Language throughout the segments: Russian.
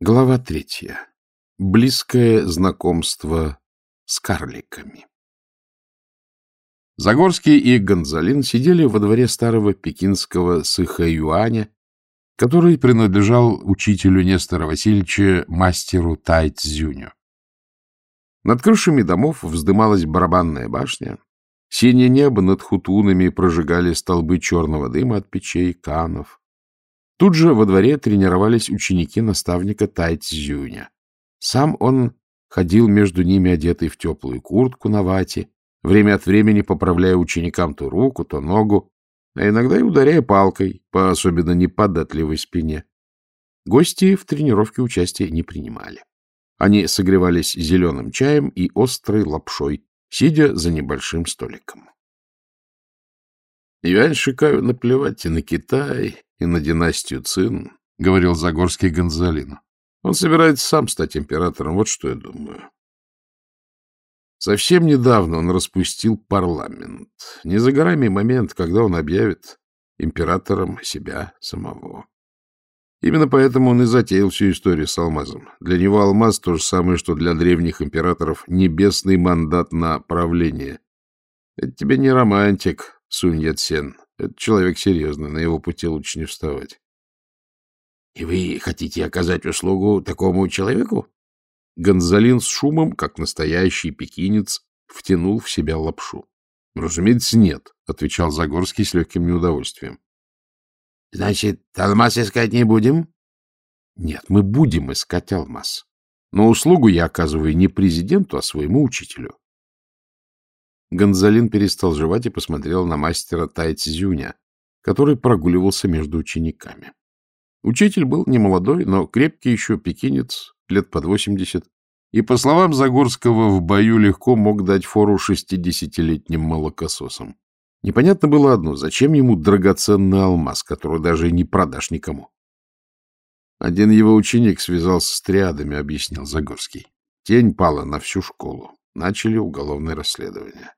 Глава третья. Близкое знакомство с карликами. Загорский и Гонзалин сидели во дворе старого пекинского Сыха-Юаня, который принадлежал учителю Нестора Васильевича, мастеру Тай Цзюню. Над крышами домов вздымалась барабанная башня, синее небо над хутунами прожигали столбы черного дыма от печей, канов. Тут же во дворе тренировались ученики наставника Тай Цзюня. Сам он ходил между ними, одетый в теплую куртку на вате, время от времени поправляя ученикам то руку, то ногу, а иногда и ударяя палкой по особенно неподатливой спине. Гости в тренировке участия не принимали. Они согревались зеленым чаем и острой лапшой, сидя за небольшим столиком. Юань Шикаю наплевать и на Китай, и на династию Цин, — говорил Загорский Гонзалину. Он собирается сам стать императором, вот что я думаю. Совсем недавно он распустил парламент. Не за горами момент, когда он объявит императором себя самого. Именно поэтому он и затеял всю историю с алмазом. Для него алмаз то же самое, что для древних императоров небесный мандат на правление. Это тебе не романтик, Сунь Яцен. Это человек серьезный, на его пути лучше не вставать. — И вы хотите оказать услугу такому человеку? Гонзалин с шумом, как настоящий пекинец, втянул в себя лапшу. — Разумеется, нет, — отвечал Загорский с легким неудовольствием. — Значит, алмаз искать не будем? — Нет, мы будем искать алмаз. Но услугу я оказываю не президенту, а своему учителю. Гонзалин перестал жевать и посмотрел на мастера Тайцзюня, который прогуливался между учениками. Учитель был немолодой, но крепкий еще пекинец, лет под восемьдесят, и, по словам Загорского, в бою легко мог дать фору шестидесятилетним молокососам. Непонятно было одно, зачем ему драгоценный алмаз, который даже не продашь никому. Один его ученик связался с триадами, объяснил Загорский. Тень пала на всю школу. Начали уголовное расследование. —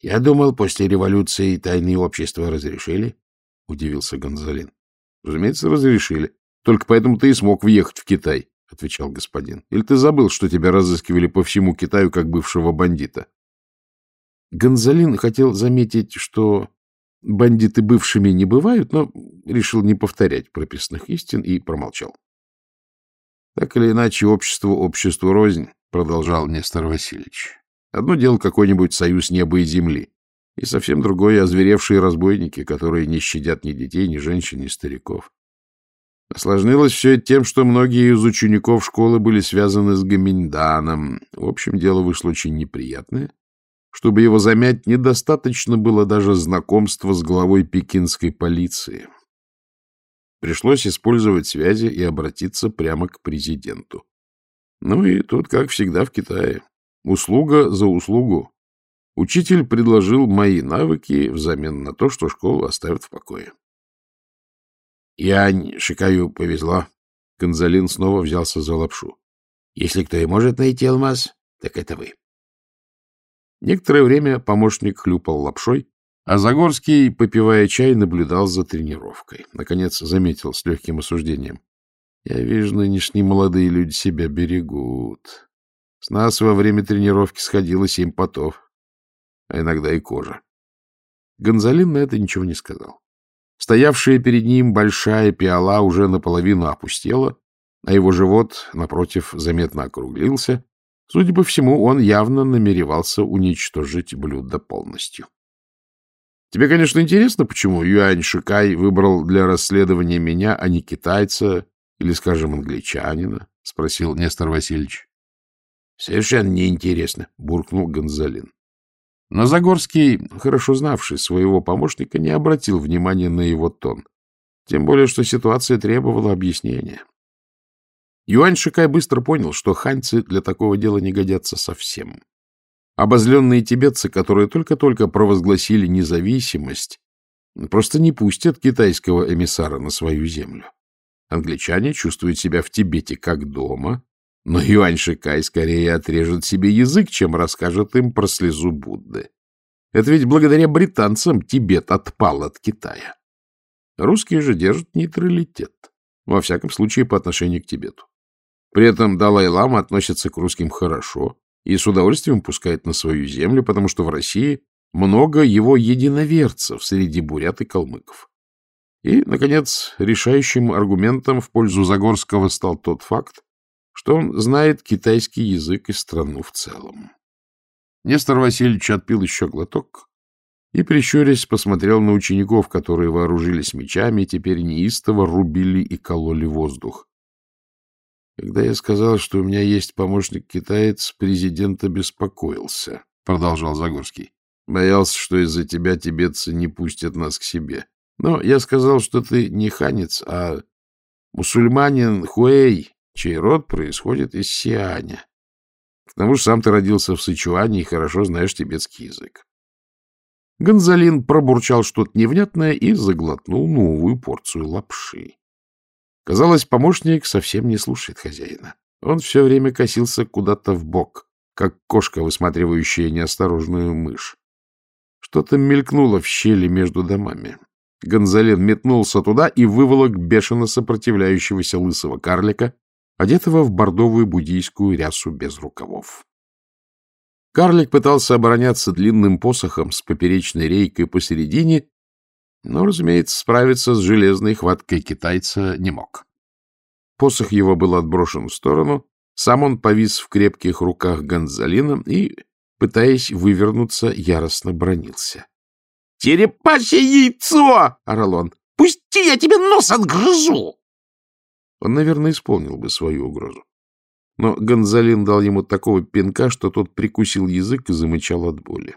Я думал, после революции тайные общества разрешили, — удивился Гонзалин. — Разумеется, разрешили. Только поэтому ты и смог въехать в Китай, — отвечал господин. — Или ты забыл, что тебя разыскивали по всему Китаю как бывшего бандита? Гонзалин хотел заметить, что бандиты бывшими не бывают, но решил не повторять прописных истин и промолчал. — Так или иначе, общество обществу рознь, — продолжал Нестор Васильевич. Одно дело какой-нибудь союз неба и земли, и совсем другое — озверевшие разбойники, которые не щадят ни детей, ни женщин, ни стариков. Осложнилось все это тем, что многие из учеников школы были связаны с Гаминданом. В общем, дело вышло очень неприятное. Чтобы его замять, недостаточно было даже знакомства с главой пекинской полиции. Пришлось использовать связи и обратиться прямо к президенту. Ну и тут, как всегда, в Китае. Услуга за услугу. Учитель предложил мои навыки взамен на то, что школу оставят в покое. Я Шикаю повезло. Конзалин снова взялся за лапшу. Если кто и может найти алмаз, так это вы. Некоторое время помощник хлюпал лапшой, а Загорский, попивая чай, наблюдал за тренировкой. Наконец заметил с легким осуждением. Я вижу, нынешние молодые люди себя берегут. С нас во время тренировки сходило семь потов, а иногда и кожа. Гонзалин на это ничего не сказал. Стоявшая перед ним большая пиала уже наполовину опустела, а его живот, напротив, заметно округлился. Судя по всему, он явно намеревался уничтожить блюдо полностью. Тебе, конечно, интересно, почему Юань Шикай выбрал для расследования меня, а не китайца или, скажем, англичанина? — спросил Нестор Васильевич. — Совершенно неинтересно, — буркнул Гонзалин. Но Загорский, хорошо знавший своего помощника, не обратил внимания на его тон. Тем более, что ситуация требовала объяснения. Юань Шикай быстро понял, что ханьцы для такого дела не годятся совсем. Обозленные тибетцы, которые только-только провозгласили независимость, просто не пустят китайского эмиссара на свою землю. Англичане чувствуют себя в Тибете как дома, но Юань Шикай скорее отрежет себе язык, чем расскажет им про слезу Будды. Это ведь благодаря британцам Тибет отпал от Китая. Русские же держат нейтралитет. во всяком случае по отношению к Тибету. При этом Далай-лама относится к русским хорошо и с удовольствием пускает на свою землю, потому что в России много его единоверцев среди бурят и калмыков. И, наконец, решающим аргументом в пользу Загорского стал тот факт, что он знает китайский язык и страну в целом. Нестор Васильевич отпил еще глоток и, прищурясь, посмотрел на учеников, которые вооружились мечами и теперь неистово рубили и кололи воздух. Когда я сказал, что у меня есть помощник-китаец, президент обеспокоился, — продолжал Загорский. Боялся, что из-за тебя тибетцы не пустят нас к себе. Но я сказал, что ты не ханец, а мусульманин Хуэй, чей род происходит из Сианя. К тому же сам ты родился в Сычуане и хорошо знаешь тибетский язык. Гонзалин пробурчал что-то невнятное и заглотнул новую порцию лапши. Казалось, помощник совсем не слушает хозяина. Он все время косился куда-то в бок, как кошка, высматривающая неосторожную мышь. Что-то мелькнуло в щели между домами. Гонзалин метнулся туда и выволок бешено сопротивляющегося лысого карлика, одетого в бордовую буддийскую рясу без рукавов. Карлик пытался обороняться длинным посохом с поперечной рейкой посередине, но, разумеется, справиться с железной хваткой китайца не мог. Посох его был отброшен в сторону, сам он повис в крепких руках Гонзалина и, пытаясь вывернуться, яростно бронился. — Черепашье яйцо! — орал он. — Пусти, я тебе нос отгрызу! Он, наверное, исполнил бы свою угрозу. Но Гонзалин дал ему такого пинка, что тот прикусил язык и замычал от боли.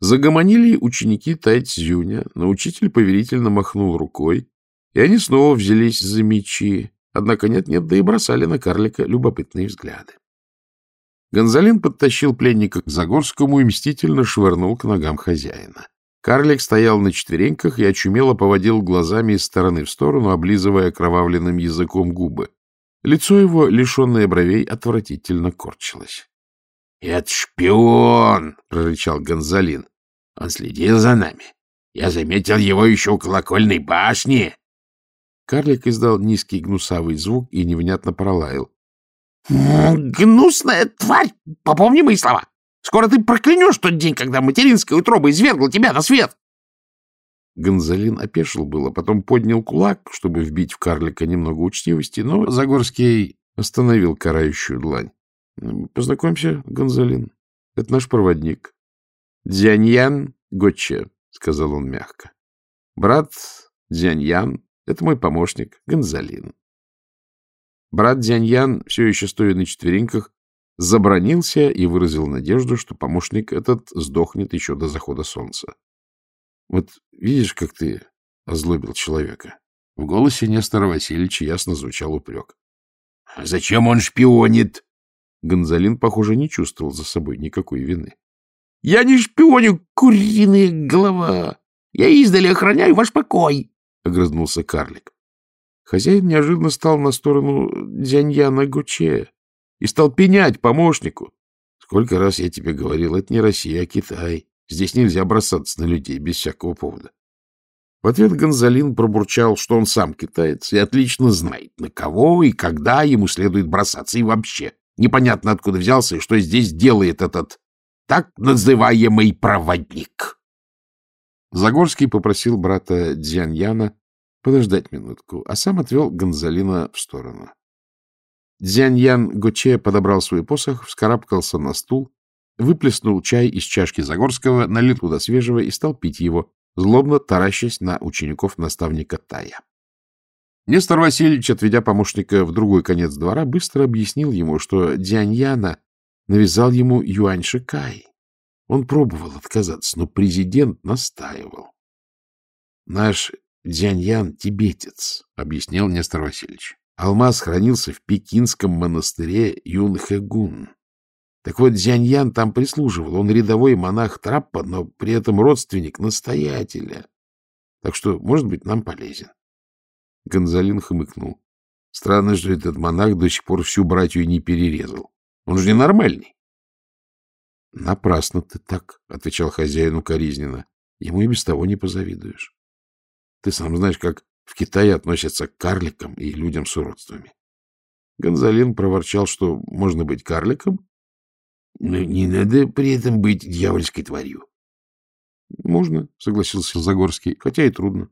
Загомонили ученики Тайцзюня, но учитель поверительно махнул рукой, и они снова взялись за мечи, однако нет-нет, да и бросали на карлика любопытные взгляды. Гонзалин подтащил пленника к Загорскому и мстительно швырнул к ногам хозяина. Карлик стоял на четвереньках и очумело поводил глазами из стороны в сторону, облизывая кровавленным языком губы. Лицо его, лишенное бровей, отвратительно корчилось. — Это шпион! — прорычал Гонзалин. — Он следил за нами. Я заметил его еще у колокольной башни. Карлик издал низкий гнусавый звук и невнятно пролаял. — Гнусная тварь! Попомни мои слова! Скоро ты проклянешь тот день, когда материнская утроба извергла тебя на свет! Гонзалин опешил было, потом поднял кулак, чтобы вбить в карлика немного учтивости, но Загорский остановил карающую длань. — Познакомься, Гонзалин. Это наш проводник. — Дзяньян Гоче, — сказал он мягко. — Брат Дзяньян — это мой помощник, Гонзалин. Брат Дзяньян, все еще стоя на четвереньках, забронился и выразил надежду, что помощник этот сдохнет еще до захода солнца. Вот видишь, как ты озлобил человека? В голосе Нестора Васильевича ясно звучал упрек. — Зачем он шпионит? Гонзалин, похоже, не чувствовал за собой никакой вины. — Я не шпионю, куриная голова! Я издали охраняю ваш покой! — огрызнулся карлик. Хозяин неожиданно стал на сторону Дзяньяна Гуче и стал пенять помощнику. Сколько раз я тебе говорил, это не Россия, а Китай. Здесь нельзя бросаться на людей без всякого повода. В ответ Гонзалин пробурчал, что он сам китаец и отлично знает, на кого и когда ему следует бросаться, и вообще непонятно, откуда взялся и что здесь делает этот так называемый проводник. Загорский попросил брата Дзяньяна подождать минутку, а сам отвел Гонзалина в сторону. Дзяньян Гоче подобрал свой посох, вскарабкался на стул выплеснул чай из чашки Загорского, налил туда свежего и стал пить его, злобно таращась на учеников наставника Тая. Нестор Васильевич, отведя помощника в другой конец двора, быстро объяснил ему, что Дзяньяна навязал ему Юань Шикай. Он пробовал отказаться, но президент настаивал. — Наш Дзяньян — тибетец, — объяснил Нестор Васильевич. Алмаз хранился в пекинском монастыре Юнхэгун. Так вот, Зяньян там прислуживал. Он рядовой монах Траппа, но при этом родственник настоятеля. Так что, может быть, нам полезен. Гонзалин хмыкнул. Странно, что этот монах до сих пор всю братью не перерезал. Он же ненормальный. — Напрасно ты так, — отвечал хозяину коризненно. Ему и без того не позавидуешь. Ты сам знаешь, как в Китае относятся к карликам и людям с уродствами. Гонзалин проворчал, что можно быть карликом, но не надо при этом быть дьявольской тварью. — Можно, — согласился Загорский, — хотя и трудно.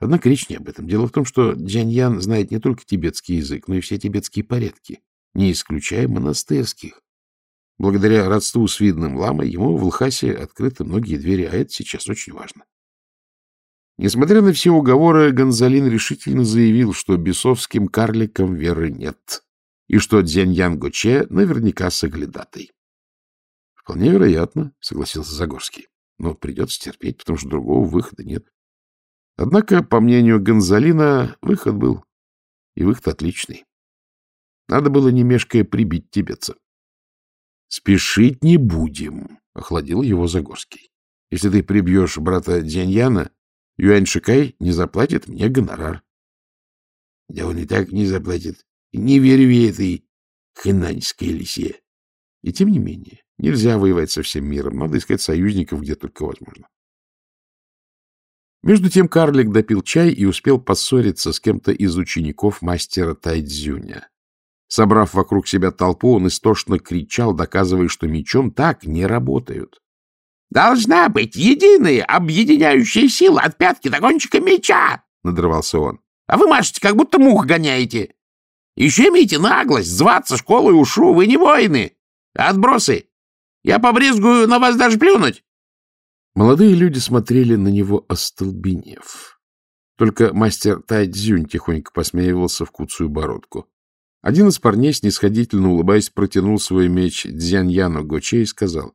Однако речь не об этом. Дело в том, что Джаньян знает не только тибетский язык, но и все тибетские порядки, не исключая монастырских. Благодаря родству с видным ламой ему в Лхасе открыты многие двери, а это сейчас очень важно. Несмотря на все уговоры, Гонзалин решительно заявил, что бесовским карликам веры нет, и что Дзяньян Гоче наверняка соглядатый. — Вполне вероятно, — согласился Загорский. — Но придется терпеть, потому что другого выхода нет. Однако, по мнению Гонзалина, выход был. И выход отличный. Надо было, не мешкая, прибить тибетца. — Спешить не будем, — охладил его Загорский. — Если ты прибьешь брата Дзяньяна, Юань Шикай не заплатит мне гонорар. — Да он и так не заплатит. Не верю я этой хэнаньской лисе. И тем не менее, нельзя воевать со всем миром. Надо искать союзников где только возможно. Между тем карлик допил чай и успел поссориться с кем-то из учеников мастера Тайдзюня. Собрав вокруг себя толпу, он истошно кричал, доказывая, что мечом так не работают. Должна быть единая объединяющая сила от пятки до кончика меча, — надрывался он. — А вы машете, как будто мух гоняете. Еще имейте наглость зваться школой ушу, вы не воины. Отбросы. Я побрезгую на вас даже плюнуть. Молодые люди смотрели на него, остолбенев. Только мастер Тайцзюнь тихонько посмеивался в куцую бородку. Один из парней, снисходительно улыбаясь, протянул свой меч Дзяньяну Гоче и сказал.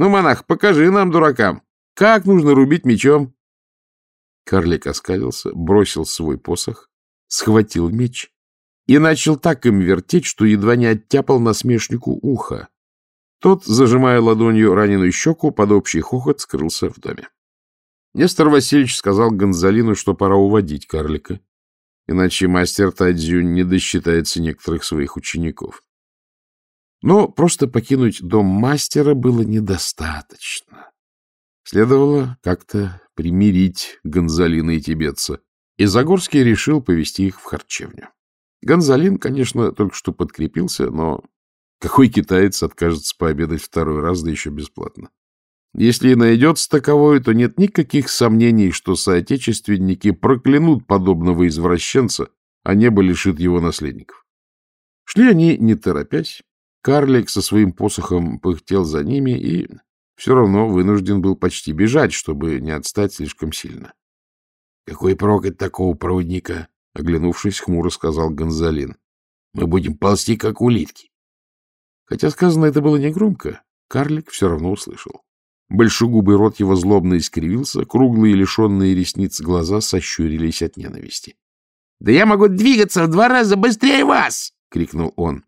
Ну, монах, покажи нам, дуракам, как нужно рубить мечом. Карлик оскалился, бросил свой посох, схватил меч и начал так им вертеть, что едва не оттяпал насмешнику ухо. Тот, зажимая ладонью раненую щеку, под общий хохот скрылся в доме. Нестор Васильевич сказал Гонзалину, что пора уводить карлика, иначе мастер Тадзюнь не досчитается некоторых своих учеников. Но просто покинуть дом мастера было недостаточно. Следовало как-то примирить Гонзалина и тибетца, и Загорский решил повести их в харчевню. Гонзалин, конечно, только что подкрепился, но какой китаец откажется пообедать второй раз, да еще бесплатно? Если и найдется таковой, то нет никаких сомнений, что соотечественники проклянут подобного извращенца, а небо лишит его наследников. Шли они, не торопясь, Карлик со своим посохом пыхтел за ними и все равно вынужден был почти бежать, чтобы не отстать слишком сильно. — Какой прок от такого проводника? — оглянувшись, хмуро сказал Гонзалин. — Мы будем ползти, как улитки. Хотя сказано это было негромко, карлик все равно услышал. Большегубый рот его злобно искривился, круглые лишенные ресниц глаза сощурились от ненависти. — Да я могу двигаться в два раза быстрее вас! — крикнул он.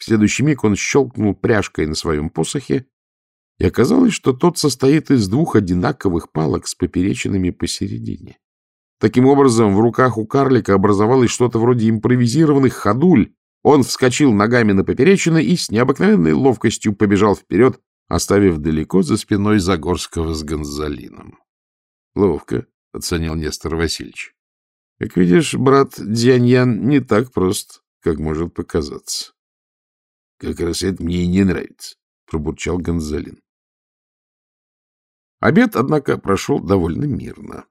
В следующий миг он щелкнул пряжкой на своем посохе, и оказалось, что тот состоит из двух одинаковых палок с поперечинами посередине. Таким образом, в руках у карлика образовалось что-то вроде импровизированных ходуль. Он вскочил ногами на поперечины и с необыкновенной ловкостью побежал вперед, оставив далеко за спиной Загорского с Гонзалином. — Ловко, — оценил Нестор Васильевич. — Как видишь, брат Дзяньян не так прост, как может показаться. Как раз это мне и не нравится, — пробурчал Гонзалин. Обед, однако, прошел довольно мирно.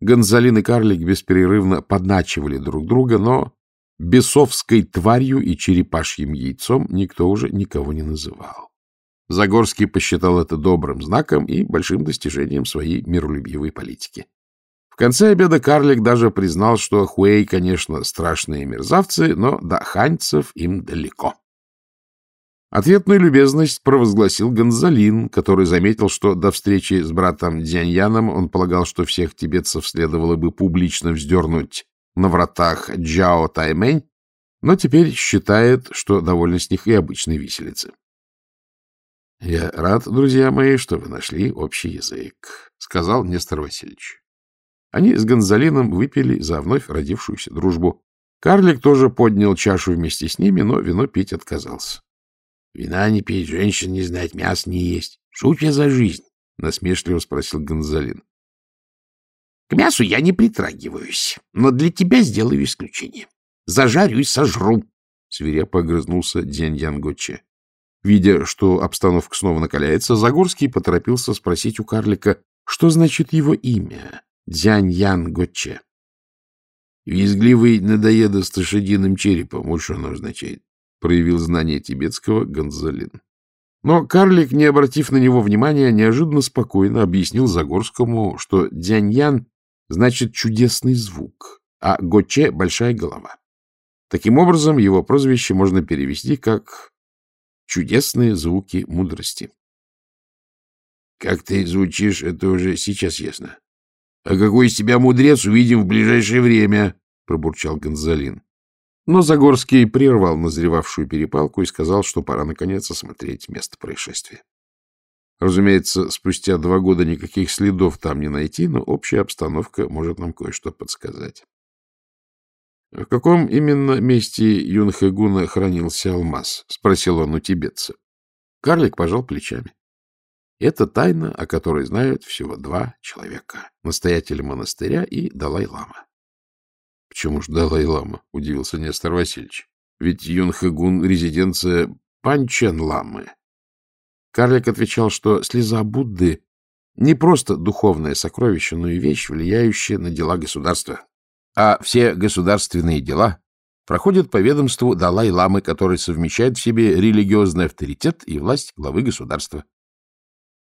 Гонзалин и Карлик бесперерывно подначивали друг друга, но бесовской тварью и черепашьим яйцом никто уже никого не называл. Загорский посчитал это добрым знаком и большим достижением своей миролюбивой политики. В конце обеда карлик даже признал, что Хуэй, конечно, страшные мерзавцы, но до ханьцев им далеко. Ответную любезность провозгласил Гонзалин, который заметил, что до встречи с братом Дзяньяном он полагал, что всех тибетцев следовало бы публично вздернуть на вратах Джао Таймэнь, но теперь считает, что довольно с них и обычной виселицы. — Я рад, друзья мои, что вы нашли общий язык, — сказал Нестор Васильевич. Они с Гонзалином выпили за вновь родившуюся дружбу. Карлик тоже поднял чашу вместе с ними, но вино пить отказался. Вина не пить, женщин не знать, мясо не есть. У тебя за жизнь? — насмешливо спросил Гонзалин. К мясу я не притрагиваюсь, но для тебя сделаю исключение. Зажарю и сожру. Свирепо огрызнулся Дзянь Янгоче. Видя, что обстановка снова накаляется, Загорский поторопился спросить у карлика, что значит его имя — Дзянь Янгоче. Визгливый надоеда с лошадиным черепом, вот что оно означает, проявил знание тибетского Гонзалин. Но карлик, не обратив на него внимания, неожиданно спокойно объяснил Загорскому, что Дзяньян значит чудесный звук, а Гоче — большая голова. Таким образом, его прозвище можно перевести как «чудесные звуки мудрости». — Как ты звучишь, это уже сейчас ясно. — А какой из тебя мудрец, увидим в ближайшее время, — пробурчал Гонзалин. Но Загорский прервал назревавшую перепалку и сказал, что пора наконец осмотреть место происшествия. Разумеется, спустя два года никаких следов там не найти, но общая обстановка может нам кое-что подсказать. — В каком именно месте Юнхэгуна хранился алмаз? — спросил он у тибетца. Карлик пожал плечами. Это тайна, о которой знают всего два человека — настоятель монастыря и Далай-лама. — Почему ж Далай-лама? — удивился Нестор Васильевич. — Ведь Юнхэгун — резиденция Панчен-ламы. Карлик отвечал, что слеза Будды не просто духовное сокровище, но и вещь, влияющая на дела государства. А все государственные дела проходят по ведомству Далай-ламы, который совмещает в себе религиозный авторитет и власть главы государства.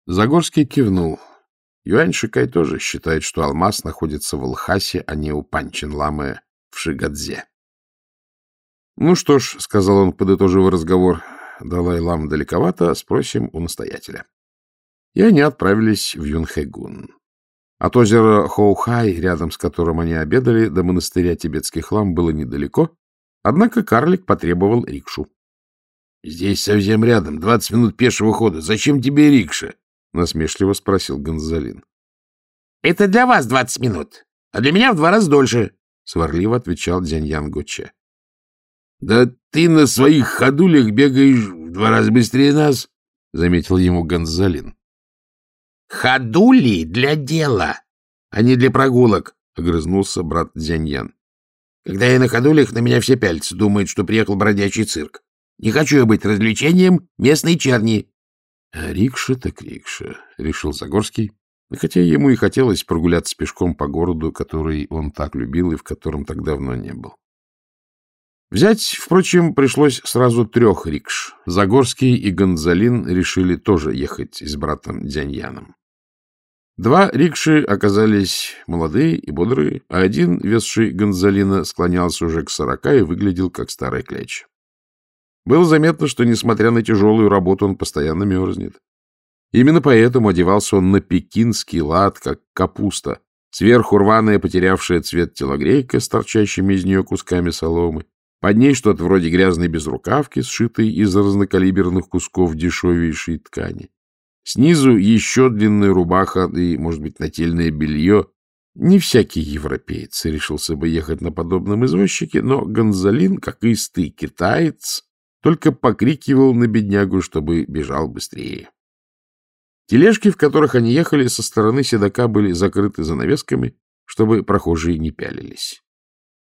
Загорский кивнул. Юань Шикай тоже считает, что алмаз находится в Лхасе, а не у Панчин-ламы в Шигадзе. — Ну что ж, — сказал он, подытожив разговор, — Далай-лам далековато, спросим у настоятеля. И они отправились в Юнхэгун. От озера Хоухай, рядом с которым они обедали, до монастыря тибетских лам было недалеко, однако карлик потребовал рикшу. — Здесь совсем рядом, двадцать минут пешего хода. Зачем тебе рикша? — насмешливо спросил Гонзалин. — Это для вас двадцать минут, а для меня в два раза дольше, — сварливо отвечал Дзяньян Гоче. — Да ты на своих ходулях бегаешь в два раза быстрее нас, — заметил ему Гонзалин. — Ходули для дела, а не для прогулок, — огрызнулся брат Дзяньян. — Когда я на ходулях, на меня все пяльцы, думают, что приехал бродячий цирк. Не хочу я быть развлечением местной черни. Рикша так рикша, — решил Загорский, хотя ему и хотелось прогуляться пешком по городу, который он так любил и в котором так давно не был. Взять, впрочем, пришлось сразу трех рикш. Загорский и Гонзалин решили тоже ехать с братом Дзяньяном. Два рикши оказались молодые и бодрые, а один, везший Гонзалина, склонялся уже к сорока и выглядел как старый кляч. Было заметно, что, несмотря на тяжелую работу, он постоянно мерзнет. Именно поэтому одевался он на пекинский лад, как капуста, сверху рваная, потерявшая цвет телогрейка с торчащими из нее кусками соломы, под ней что-то вроде грязной безрукавки, сшитой из разнокалиберных кусков дешевейшей ткани. Снизу еще длинная рубаха и, может быть, нательное белье. Не всякий европеец решился бы ехать на подобном извозчике, но Гонзалин, как истый китаец, только покрикивал на беднягу, чтобы бежал быстрее. Тележки, в которых они ехали, со стороны седока были закрыты занавесками, чтобы прохожие не пялились.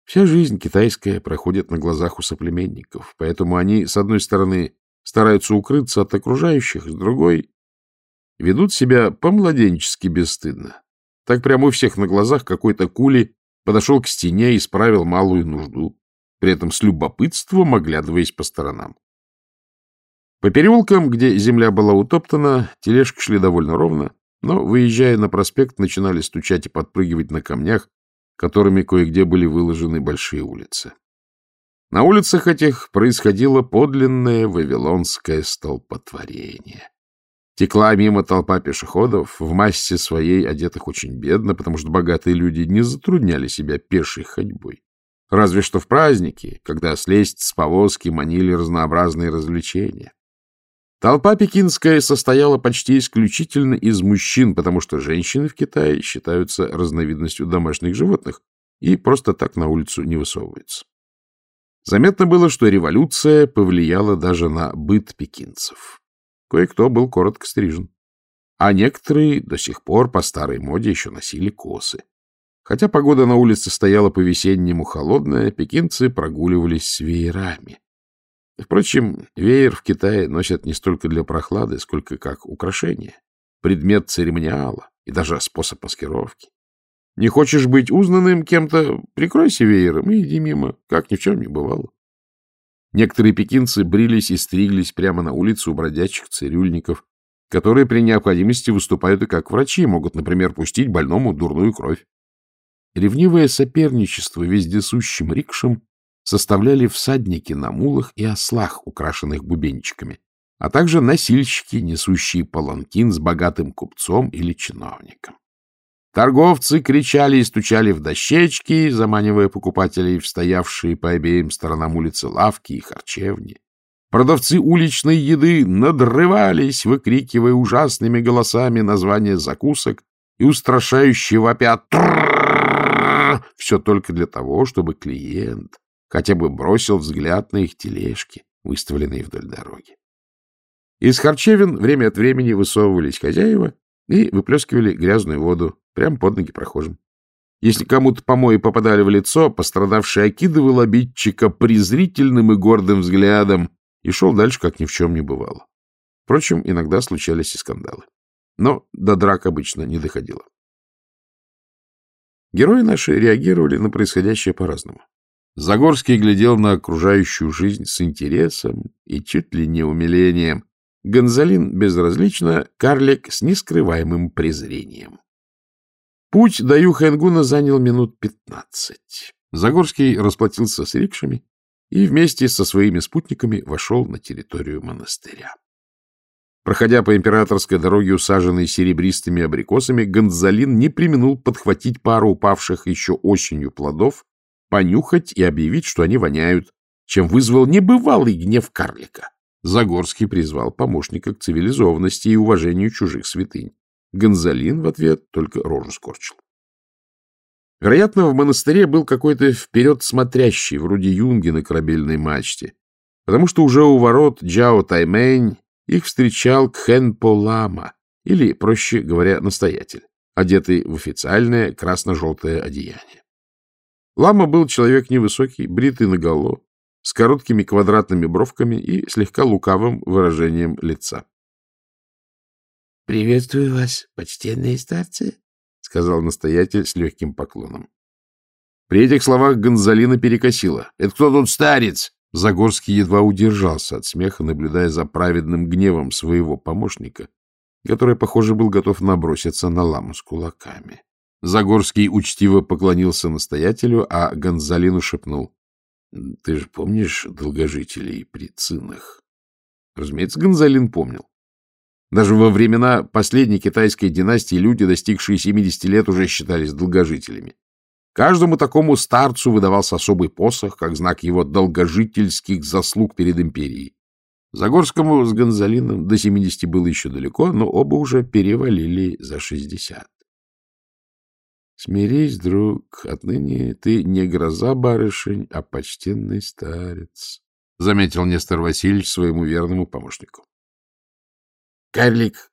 Вся жизнь китайская проходит на глазах у соплеменников, поэтому они, с одной стороны, стараются укрыться от окружающих, с другой — ведут себя по-младенчески бесстыдно. Так прямо у всех на глазах какой-то кули подошел к стене и справил малую нужду при этом с любопытством оглядываясь по сторонам. По переулкам, где земля была утоптана, тележки шли довольно ровно, но, выезжая на проспект, начинали стучать и подпрыгивать на камнях, которыми кое-где были выложены большие улицы. На улицах этих происходило подлинное вавилонское столпотворение. Текла мимо толпа пешеходов, в массе своей одетых очень бедно, потому что богатые люди не затрудняли себя пешей ходьбой. Разве что в праздники, когда слезть с повозки манили разнообразные развлечения. Толпа пекинская состояла почти исключительно из мужчин, потому что женщины в Китае считаются разновидностью домашних животных и просто так на улицу не высовываются. Заметно было, что революция повлияла даже на быт пекинцев. Кое-кто был коротко стрижен, а некоторые до сих пор по старой моде еще носили косы. Хотя погода на улице стояла по-весеннему холодная, пекинцы прогуливались с веерами. Впрочем, веер в Китае носят не столько для прохлады, сколько как украшение, предмет церемониала и даже способ маскировки. Не хочешь быть узнанным кем-то, прикройся веером и иди мимо, как ни в чем не бывало. Некоторые пекинцы брились и стриглись прямо на улице у бродячих цирюльников, которые при необходимости выступают и как врачи, могут, например, пустить больному дурную кровь. Ревнивое соперничество вездесущим рикшам составляли всадники на мулах и ослах, украшенных бубенчиками, а также носильщики, несущие паланкин с богатым купцом или чиновником. Торговцы кричали и стучали в дощечки, заманивая покупателей в стоявшие по обеим сторонам улицы лавки и харчевни. Продавцы уличной еды надрывались, выкрикивая ужасными голосами названия закусок и устрашающие вопя все только для того, чтобы клиент хотя бы бросил взгляд на их тележки, выставленные вдоль дороги. Из харчевин время от времени высовывались хозяева и выплескивали грязную воду прямо под ноги прохожим. Если кому-то помои попадали в лицо, пострадавший окидывал обидчика презрительным и гордым взглядом и шел дальше, как ни в чем не бывало. Впрочем, иногда случались и скандалы. Но до драк обычно не доходило. Герои наши реагировали на происходящее по-разному. Загорский глядел на окружающую жизнь с интересом и чуть ли не умилением. Гонзалин безразлично, карлик с нескрываемым презрением. Путь до Юхэнгуна занял минут пятнадцать. Загорский расплатился с рикшами и вместе со своими спутниками вошел на территорию монастыря. Проходя по императорской дороге, усаженной серебристыми абрикосами, Гонзалин не применул подхватить пару упавших еще осенью плодов понюхать и объявить, что они воняют, чем вызвал небывалый гнев карлика. Загорский призвал помощника к цивилизованности и уважению чужих святынь. Гонзалин в ответ только рожу скорчил. Вероятно, в монастыре был какой-то вперед смотрящий, вроде юнги на корабельной мачте, потому что уже у ворот Джао Таймэнь их встречал Кхэн Полама, или, проще говоря, настоятель, одетый в официальное красно-желтое одеяние. Лама был человек невысокий, бритый наголо, с короткими квадратными бровками и слегка лукавым выражением лица. — Приветствую вас, почтенные старцы, — сказал настоятель с легким поклоном. При этих словах Гонзалина перекосила. — Это кто тут старец? Загорский едва удержался от смеха, наблюдая за праведным гневом своего помощника, который, похоже, был готов наброситься на ламу с кулаками. Загорский учтиво поклонился настоятелю, а Гонзалину шепнул. — Ты же помнишь долгожителей при цинах? Разумеется, Гонзалин помнил. Даже во времена последней китайской династии люди, достигшие 70 лет, уже считались долгожителями. Каждому такому старцу выдавался особый посох, как знак его долгожительских заслуг перед империей. Загорскому с Гонзалином до 70 было еще далеко, но оба уже перевалили за 60. Смирись, друг, отныне ты не гроза барышень, а почтенный старец, — заметил Нестор Васильевич своему верному помощнику. Карлик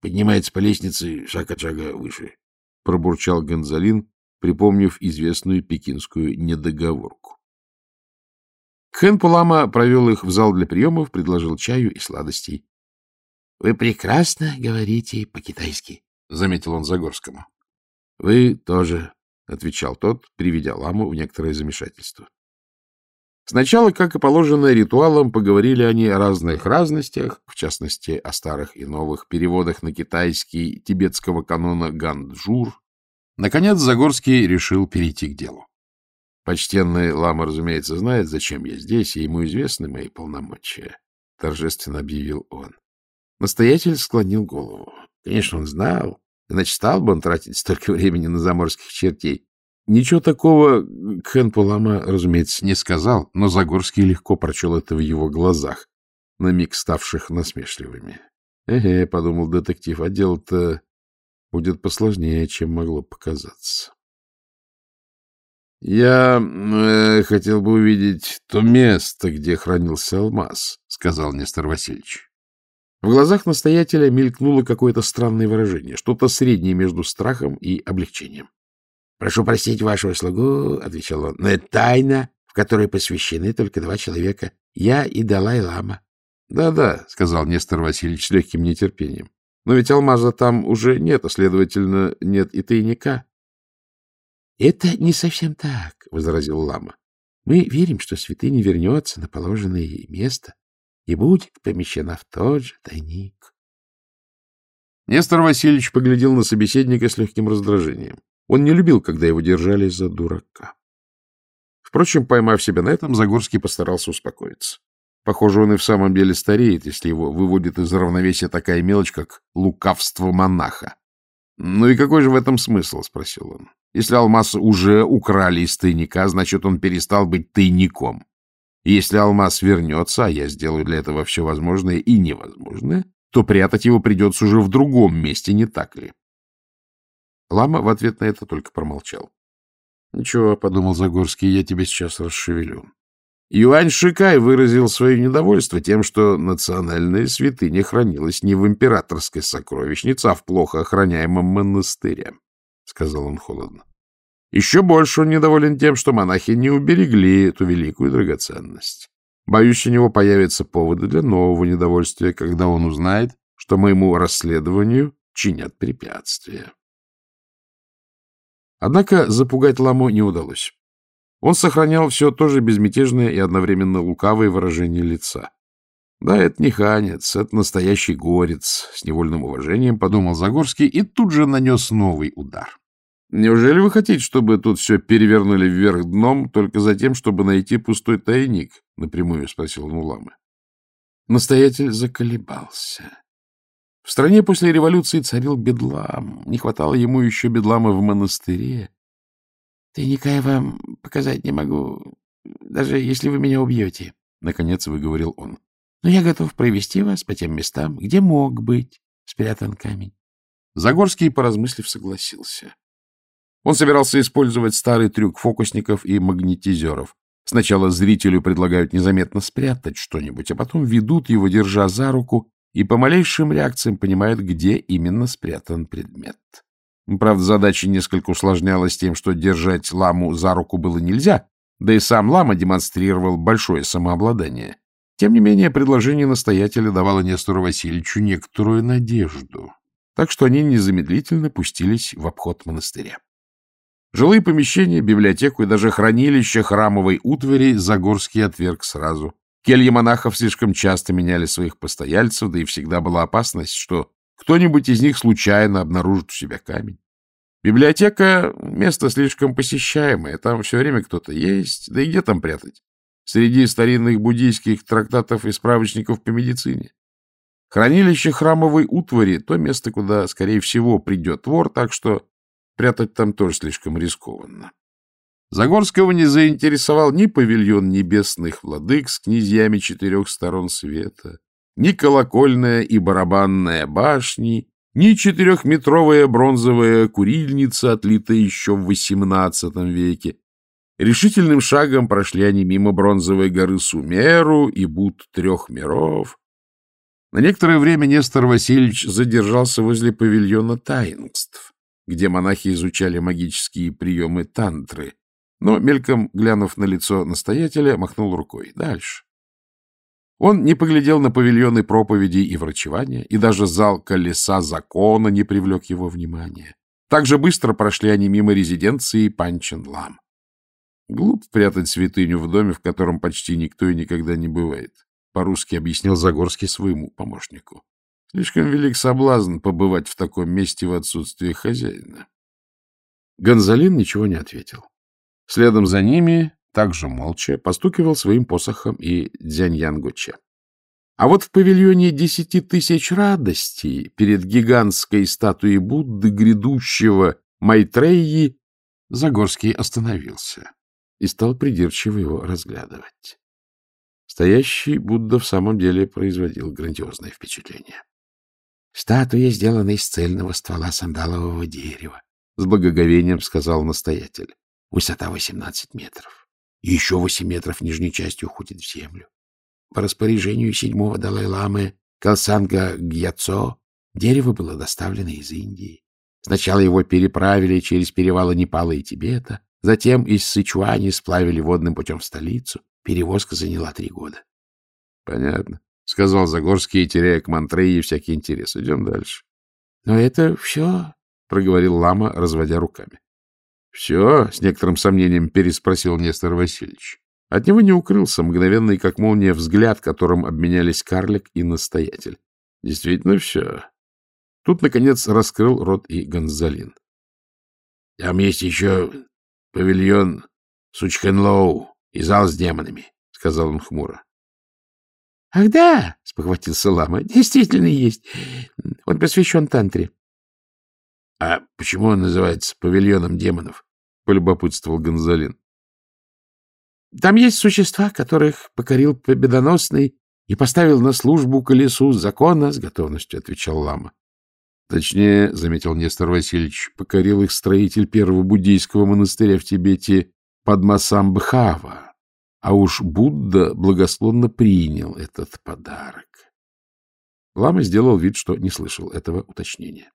поднимается по лестнице шаг от шага выше, — пробурчал Гонзалин, припомнив известную пекинскую недоговорку. Хэн Пулама провел их в зал для приемов, предложил чаю и сладостей. — Вы прекрасно говорите по-китайски, — заметил он Загорскому. — Вы тоже, — отвечал тот, приведя ламу в некоторое замешательство. Сначала, как и положено ритуалом, поговорили они о разных разностях, в частности, о старых и новых переводах на китайский тибетского канона Ганджур. Наконец Загорский решил перейти к делу. Почтенный лама, разумеется, знает, зачем я здесь, и ему известны мои полномочия, — торжественно объявил он. Настоятель склонил голову. Конечно, он знал, Иначе стал бы он тратить столько времени на заморских чертей. Ничего такого Хэн Пулама, разумеется, не сказал, но Загорский легко прочел это в его глазах, на миг ставших насмешливыми. «Эге», — подумал детектив, — «а дело-то будет посложнее, чем могло показаться». «Я э, хотел бы увидеть то место, где хранился алмаз», — сказал Нестор Васильевич. В глазах настоятеля мелькнуло какое-то странное выражение, что-то среднее между страхом и облегчением. Прошу простить вашего слугу, — отвечал он, — но это тайна, в которой посвящены только два человека — я и Далай-лама. «Да, — Да-да, — сказал Нестор Васильевич с легким нетерпением. — Но ведь алмаза там уже нет, а, следовательно, нет и тайника. — Это не совсем так, — возразил лама. — Мы верим, что святыня вернется на положенное ей место и будет помещена в тот же тайник. Нестор Васильевич поглядел на собеседника с легким раздражением. Он не любил, когда его держали за дурака. Впрочем, поймав себя на этом, Загорский постарался успокоиться. Похоже, он и в самом деле стареет, если его выводит из равновесия такая мелочь, как лукавство монаха. — Ну и какой же в этом смысл? — спросил он. — Если алмаз уже украли из тайника, значит, он перестал быть тайником. И если алмаз вернется, а я сделаю для этого все возможное и невозможное, то прятать его придется уже в другом месте, не так ли? Лама в ответ на это только промолчал. — Ничего, — подумал Загорский, — я тебя сейчас расшевелю. Юань Шикай выразил свое недовольство тем, что национальная святыня хранилась не в императорской сокровищнице, а в плохо охраняемом монастыре, — сказал он холодно. Еще больше он недоволен тем, что монахи не уберегли эту великую драгоценность. Боюсь, у него появятся поводы для нового недовольствия, когда он узнает, что моему расследованию чинят препятствия. Однако запугать Ламу не удалось. Он сохранял все то же безмятежное и одновременно лукавое выражение лица. Да, это не ханец, это настоящий горец, с невольным уважением подумал Загорский и тут же нанес новый удар. Неужели вы хотите, чтобы тут все перевернули вверх дном только за тем, чтобы найти пустой тайник? Напрямую спросил он у ламы. Настоятель заколебался. В стране после революции царил бедлам. Не хватало ему еще бедлама в монастыре. — Тайника я вам показать не могу, даже если вы меня убьете, — наконец выговорил он. — Но я готов провести вас по тем местам, где мог быть спрятан камень. Загорский, поразмыслив, согласился. Он собирался использовать старый трюк фокусников и магнетизеров. Сначала зрителю предлагают незаметно спрятать что-нибудь, а потом ведут его, держа за руку, и по малейшим реакциям понимают, где именно спрятан предмет. Правда, задача несколько усложнялась тем, что держать ламу за руку было нельзя, да и сам лама демонстрировал большое самообладание. Тем не менее, предложение настоятеля давало Нестору Васильевичу некоторую надежду, так что они незамедлительно пустились в обход монастыря. Жилые помещения, библиотеку и даже хранилище храмовой утвари Загорский отверг сразу. Кельи монахов слишком часто меняли своих постояльцев, да и всегда была опасность, что кто-нибудь из них случайно обнаружит у себя камень. Библиотека — место слишком посещаемое, там все время кто-то есть, да и где там прятать? Среди старинных буддийских трактатов и справочников по медицине. Хранилище храмовой утвари — то место, куда, скорее всего, придет вор, так что прятать там тоже слишком рискованно. Загорского не заинтересовал ни павильон небесных владык с князьями четырех сторон света, ни колокольная и барабанная башни, ни четырехметровая бронзовая курильница, отлитая еще в XVIII веке. Решительным шагом прошли они мимо бронзовой горы Сумеру и Буд трех миров. На некоторое время Нестор Васильевич задержался возле павильона таинств, где монахи изучали магические приемы тантры, но, мельком глянув на лицо настоятеля, махнул рукой. Дальше. Он не поглядел на павильоны проповедей и врачевания, и даже зал колеса закона не привлек его внимания. Так же быстро прошли они мимо резиденции Панчен-Лам. Глуп прятать святыню в доме, в котором почти никто и никогда не бывает, — по-русски объяснил Загорский своему помощнику. Слишком велик соблазн побывать в таком месте в отсутствие хозяина. Гонзалин ничего не ответил. Следом за ними также молча постукивал своим посохом и Дзяньянгуче. А вот в павильоне десяти тысяч радостей перед гигантской статуей Будды грядущего Майтреи Загорский остановился и стал придирчиво его разглядывать. Стоящий Будда в самом деле производил грандиозное впечатление. — Статуя сделана из цельного ствола сандалового дерева, — с благоговением сказал настоятель. — Высота восемнадцать метров и еще восемь метров нижней частью уходит в землю. По распоряжению седьмого Далай-ламы Калсанга Гьяцо дерево было доставлено из Индии. Сначала его переправили через перевалы Непала и Тибета, затем из Сычуани сплавили водным путем в столицу. Перевозка заняла три года. — Понятно, — сказал Загорский, теряя к Монтрее всякий интерес. Идем дальше. — Но это все, — проговорил лама, разводя руками. — Все? — с некоторым сомнением переспросил Нестор Васильевич. От него не укрылся мгновенный, как молния, взгляд, которым обменялись карлик и настоятель. Действительно все. Тут, наконец, раскрыл рот и Гонзалин. — Там есть еще павильон Сучхенлоу и зал с демонами, — сказал он хмуро. — Ах да, — спохватился лама, — действительно есть. Он посвящен тантре. — А почему он называется павильоном демонов? — полюбопытствовал Гонзалин. — Там есть существа, которых покорил победоносный и поставил на службу колесу закона, — с готовностью отвечал лама. Точнее, — заметил Нестор Васильевич, — покорил их строитель первого буддийского монастыря в Тибете Падмасамбхава, а уж Будда благосклонно принял этот подарок. Лама сделал вид, что не слышал этого уточнения.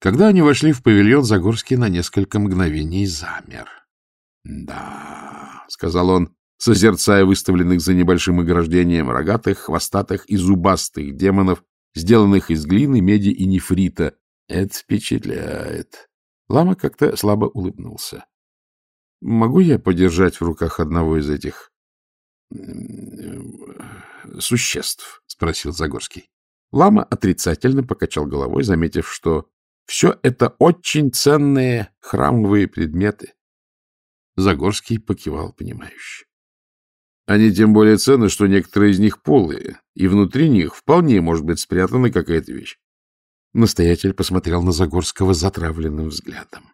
Когда они вошли в павильон, Загорский на несколько мгновений замер. — Да, — сказал он, созерцая выставленных за небольшим ограждением рогатых, хвостатых и зубастых демонов, сделанных из глины, меди и нефрита. Это впечатляет. Лама как-то слабо улыбнулся. — Могу я подержать в руках одного из этих существ? — спросил Загорский. Лама отрицательно покачал головой, заметив, что все это очень ценные храмовые предметы. Загорский покивал понимающе. Они тем более ценны, что некоторые из них полые, и внутри них вполне может быть спрятана какая-то вещь. Настоятель посмотрел на Загорского затравленным взглядом.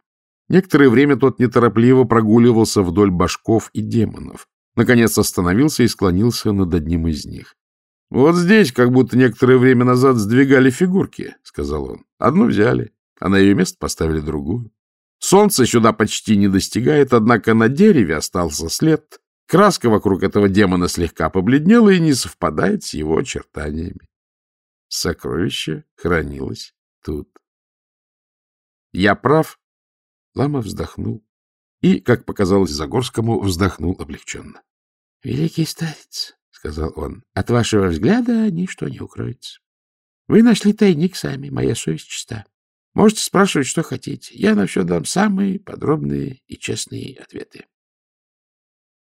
Некоторое время тот неторопливо прогуливался вдоль башков и демонов. Наконец остановился и склонился над одним из них. — Вот здесь, как будто некоторое время назад сдвигали фигурки, — сказал он. — Одну взяли, а на ее место поставили другую. Солнце сюда почти не достигает, однако на дереве остался след, Краска вокруг этого демона слегка побледнела и не совпадает с его очертаниями. Сокровище хранилось тут. Я прав? Лама вздохнул. И, как показалось Загорскому, вздохнул облегченно. — Великий старец, — сказал он, — от вашего взгляда ничто не укроется. Вы нашли тайник сами, моя совесть чиста. Можете спрашивать, что хотите. Я на все дам самые подробные и честные ответы.